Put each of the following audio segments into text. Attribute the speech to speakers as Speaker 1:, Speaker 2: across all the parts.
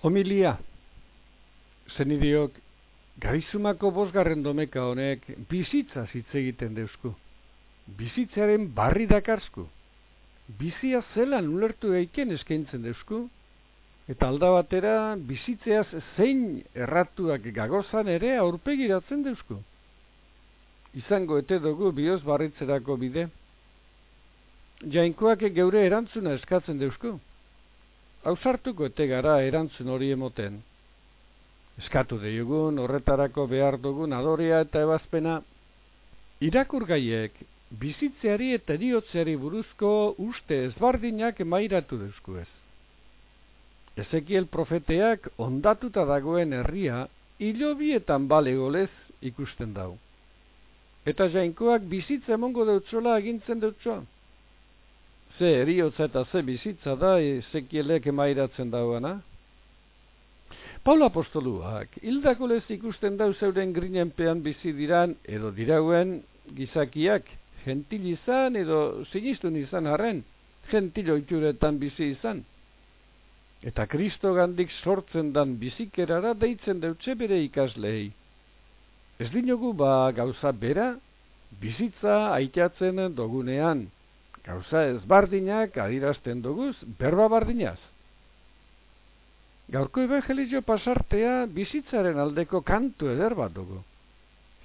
Speaker 1: Homilia, zenidiok, garizumako bosgarren domeka honek bizitza hitz egiten deusku. Bizitzaren barri dakarsku. Bizia zelan ulertu eiken eskaintzen deusku. Eta alda batera bizitzeaz zein erratuak gagozan ere aurpegiratzen deusku. Izango ete dugu bioz barritzerako bide. Jainkoak geure erantzuna eskatzen deusku. Hausartuko ete gara erantzun hori emoten. Eskatu deiugun, horretarako behar dugun adoria eta ebazpena. Irakur gaiek, bizitzeari eta eriotzeari buruzko uste ezbardinak emairatu deusku ez. Ezekiel profeteak ondatuta dagoen herria hilobietan bale golez ikusten dau. Eta jainkoak bizitza emongo deutzola agintzen deutzoa ze eriotza eta ze bizitza da Ezekielek emairatzen dauana. Paula apostoluak, hildako lez ikusten dau zeuren grinenpean bizi diran, edo dirauen gizakiak, gentil izan edo sinistun izan harren, gentil oituretan bizi izan. Eta kristo gandik sortzen dan bizikerara deitzen deutze bere ikaslei. Ez dinogu ba gauza bera, bizitza aitatzen dogunean, gauza ezbardinak adirazten duguz, berba bardinaz. Gaurko evangelizio pasartea bizitzaren aldeko kantu eder bat dugu.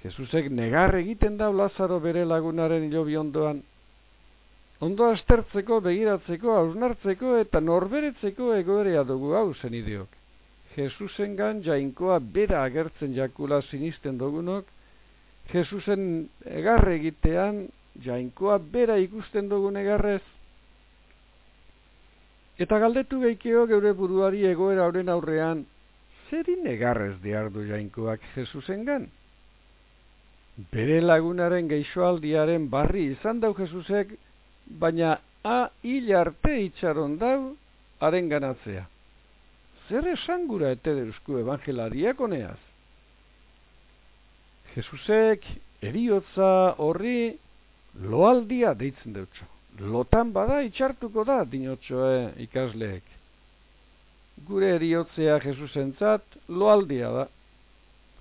Speaker 1: Jesusek negar egiten da Lazaro bere lagunaren hilobi ondoan. Ondo astertzeko, begiratzeko, hausnartzeko eta norberetzeko egoerea dugu hau zen idiok. Jesusen gan jainkoa bera agertzen jakula sinisten dugunok, Jesusen egarre egitean jainkoa bera ikusten dugun egarrez. Eta galdetu geikeo geure buruari egoera horren aurrean, zer negarrez diar du jainkoak Jesusengan? Bere lagunaren geixoaldiaren barri izan dau Jesusek, baina a hil arte itxaron dau haren ganatzea. Zer esangura ete deusku evangelariak honeaz? Jesusek eriotza horri loaldia deitzen dutxo. Lotan bada itxartuko da, dinotxoe ikasleek. Gure eriotzea Jesusentzat loaldia da.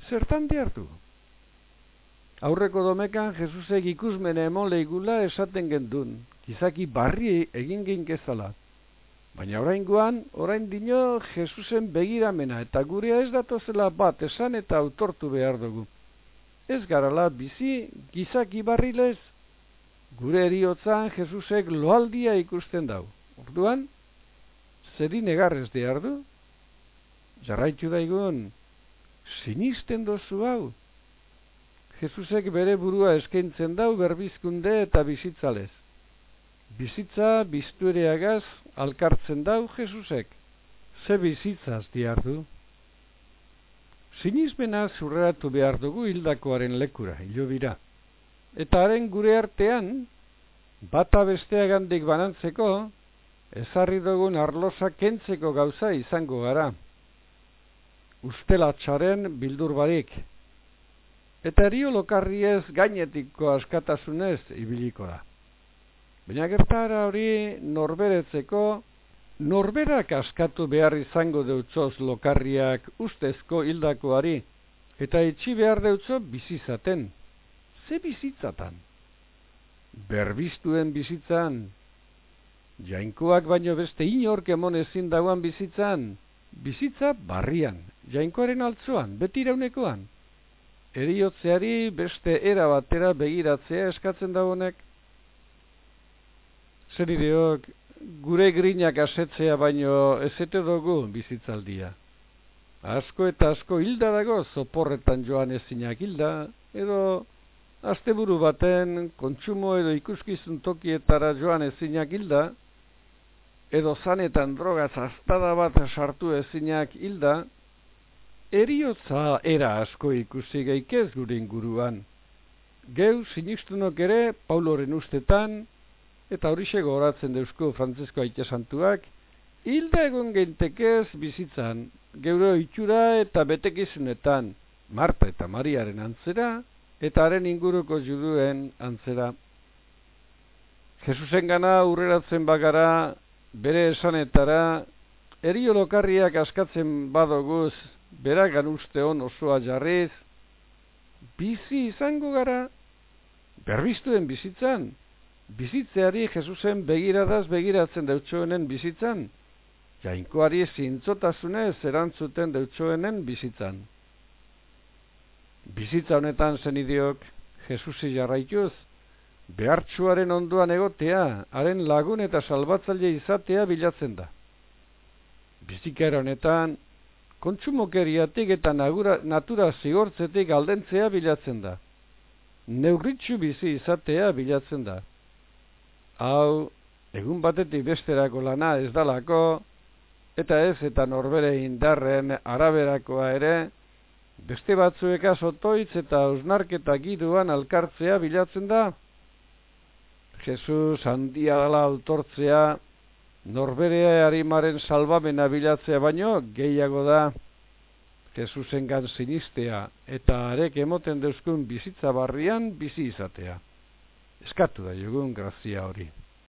Speaker 1: Zertan diartu? Aurreko domekan Jesusek ikusmene emon lehigula esaten gendun, gizaki barri egin ginkezala. Baina orain guan, orain dino Jesusen begiramena eta gure ez datozela bat esan eta autortu behar dugu. Ez garala bizi gizaki barrilez gure eriotzan Jesusek loaldia ikusten dau. Orduan, zeri negarrez behar du? Jarraitu daigun, sinisten dozu hau. Jesusek bere burua eskaintzen dau berbizkunde eta bizitzalez. Bizitza biztuereagaz alkartzen dau Jesusek. Ze bizitzaz diar du? Sinismena zurreratu behar dugu hildakoaren lekura, hilobira. Eta haren gure artean, bata besteagandik banantzeko, ezarri dugun arlosa kentzeko gauza izango gara. Ustelatxaren bildur barik. Eta erio lokarri ez gainetiko askatasunez ibiliko da. Baina gertara hori norberetzeko, norberak askatu behar izango deutzoz lokarriak ustezko hildakoari, eta itxi behar deutzo bizizaten ze bizitzatan? Berbiztuen bizitzan? Jainkoak baino beste inork emon ezin dauan bizitzan? Bizitza barrian, jainkoaren altzoan, beti iraunekoan. Eriotzeari beste era batera begiratzea eskatzen da honek. Zer ideok, gure grinak asetzea baino ezete dugu bizitzaldia. Asko eta asko hilda dago, zoporretan joan ezinak hilda, edo Asteburu baten kontsumo edo ikuskizun tokietara joan ezinak hilda, edo zanetan droga zaztada bat sartu ezinak hilda, eriotza era asko ikusi geikez gure inguruan. Geu sinistunok ere Pauloren ustetan, eta horixe goratzen deuzko Frantzesko aite santuak, hilda egon gentekez bizitzan, geuro itxura eta betekizunetan, Marta eta Mariaren antzera, eta haren inguruko juduen antzera. Jesusen gana urreratzen bagara bere esanetara eriolokarriak askatzen badoguz, beragan uste hon osoa jarriz, bizi izango gara, berbiztuen bizitzan, bizitzeari Jesusen begiradaz begiratzen deutsoenen bizitzan, jainkoari zintzotasunez erantzuten deutsoenen bizitzan. Bizitza honetan zenidiok, Jesusi jarraituz, behartsuaren onduan egotea, haren lagun eta salbatzaile izatea bilatzen da. Bizikera honetan, kontsumokeriatik eta nagura, natura zigortzetik aldentzea bilatzen da. Neugritxu bizi izatea bilatzen da. Hau, egun batetik besterako lana ez dalako, eta ez eta norbere indarren araberakoa ere, beste batzueka sotoitz eta ausnarketa giduan alkartzea bilatzen da. Jesus handia dala autortzea, norberea harimaren salvamena bilatzea baino, gehiago da, Jesusen gan sinistea eta arek emoten deuzkun bizitza barrian bizi izatea. Eskatu da jugun grazia hori.